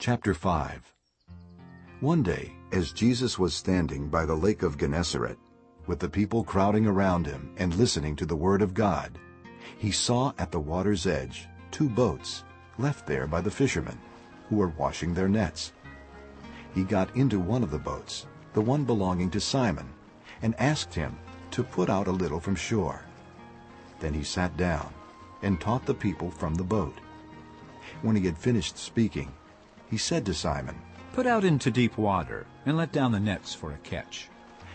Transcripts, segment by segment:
Chapter 5 One day, as Jesus was standing by the lake of Gennesaret, with the people crowding around him and listening to the word of God, he saw at the water's edge two boats left there by the fishermen, who were washing their nets. He got into one of the boats, the one belonging to Simon, and asked him to put out a little from shore. Then he sat down and taught the people from the boat. When he had finished speaking, he said to Simon, Put out into deep water and let down the nets for a catch.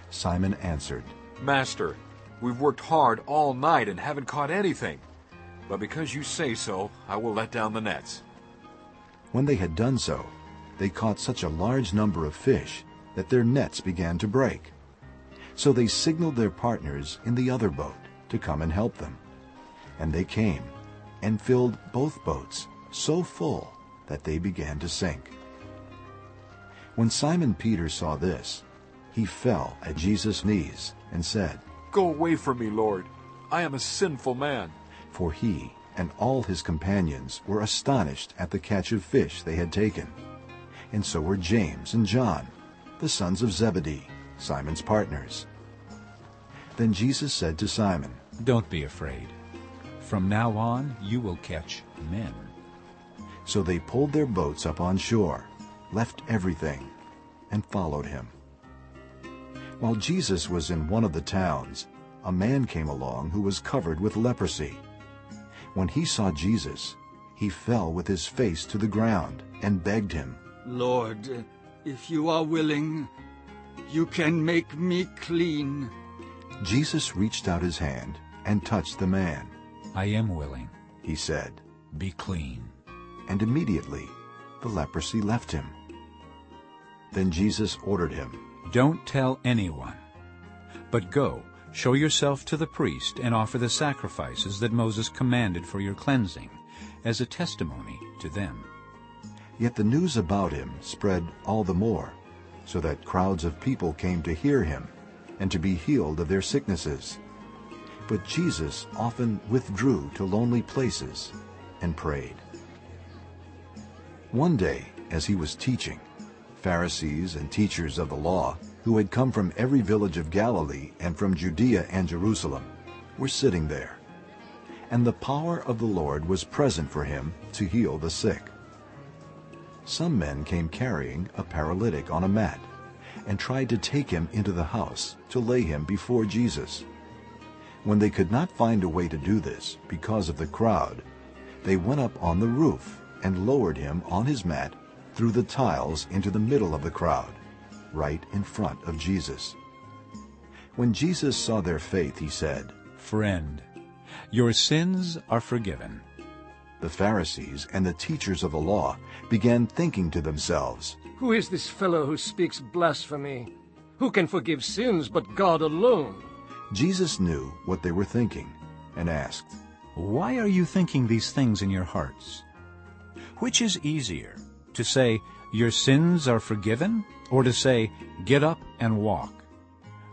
Simon answered, Master, we've worked hard all night and haven't caught anything. But because you say so, I will let down the nets. When they had done so, they caught such a large number of fish that their nets began to break. So they signaled their partners in the other boat to come and help them. And they came and filled both boats so full that they began to sink. When Simon Peter saw this, he fell at Jesus' knees and said, Go away from me, Lord. I am a sinful man. For he and all his companions were astonished at the catch of fish they had taken. And so were James and John, the sons of Zebedee, Simon's partners. Then Jesus said to Simon, Don't be afraid. From now on you will catch men. So they pulled their boats up on shore, left everything, and followed him. While Jesus was in one of the towns, a man came along who was covered with leprosy. When he saw Jesus, he fell with his face to the ground and begged him, Lord, if you are willing, you can make me clean. Jesus reached out his hand and touched the man. I am willing. He said, Be clean. And immediately the leprosy left him. Then Jesus ordered him, Don't tell anyone. But go, show yourself to the priest, and offer the sacrifices that Moses commanded for your cleansing, as a testimony to them. Yet the news about him spread all the more, so that crowds of people came to hear him and to be healed of their sicknesses. But Jesus often withdrew to lonely places and prayed. One day, as he was teaching, Pharisees and teachers of the law, who had come from every village of Galilee and from Judea and Jerusalem, were sitting there. And the power of the Lord was present for him to heal the sick. Some men came carrying a paralytic on a mat and tried to take him into the house to lay him before Jesus. When they could not find a way to do this because of the crowd, they went up on the roof and lowered him on his mat through the tiles into the middle of the crowd, right in front of Jesus. When Jesus saw their faith, he said, Friend, your sins are forgiven. The Pharisees and the teachers of the law began thinking to themselves, Who is this fellow who speaks blasphemy? Who can forgive sins but God alone? Jesus knew what they were thinking and asked, Why are you thinking these things in your hearts? Which is easier, to say, Your sins are forgiven, or to say, Get up and walk?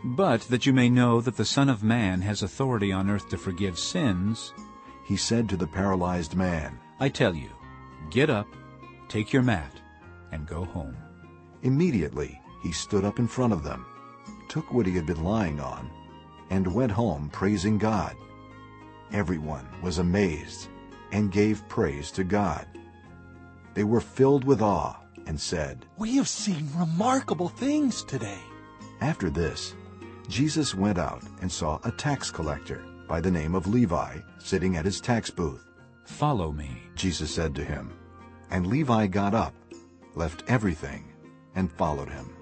But that you may know that the Son of Man has authority on earth to forgive sins, He said to the paralyzed man, I tell you, get up, take your mat, and go home. Immediately he stood up in front of them, took what he had been lying on, and went home praising God. Everyone was amazed and gave praise to God. They were filled with awe and said, We have seen remarkable things today. After this, Jesus went out and saw a tax collector by the name of Levi sitting at his tax booth. Follow me. Jesus said to him. And Levi got up, left everything, and followed him.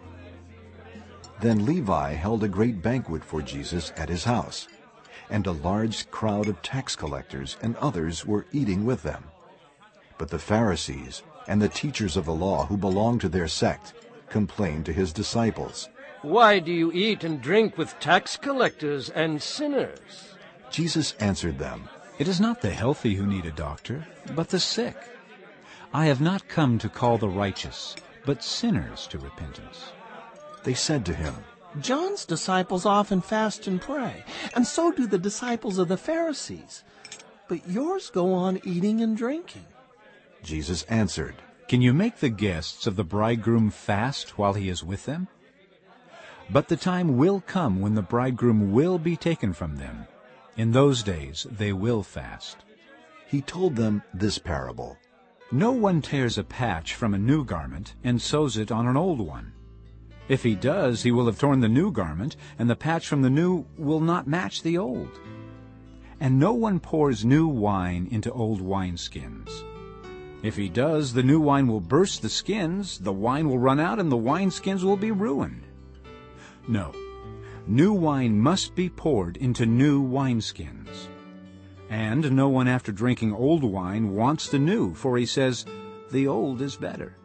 Then Levi held a great banquet for Jesus at his house, and a large crowd of tax collectors and others were eating with them. But the Pharisees and the teachers of the law who belonged to their sect complained to his disciples. Why do you eat and drink with tax collectors and sinners? Jesus answered them, It is not the healthy who need a doctor, but the sick. I have not come to call the righteous, but sinners to repentance. They said to him, John's disciples often fast and pray, and so do the disciples of the Pharisees. But yours go on eating and drinking. Jesus answered, Can you make the guests of the bridegroom fast while he is with them? But the time will come when the bridegroom will be taken from them. In those days they will fast. He told them this parable. No one tears a patch from a new garment and sews it on an old one. If he does, he will have torn the new garment, and the patch from the new will not match the old. And no one pours new wine into old wineskins. If he does, the new wine will burst the skins, the wine will run out, and the wineskins will be ruined. No, new wine must be poured into new wineskins. And no one after drinking old wine wants the new, for he says, the old is better.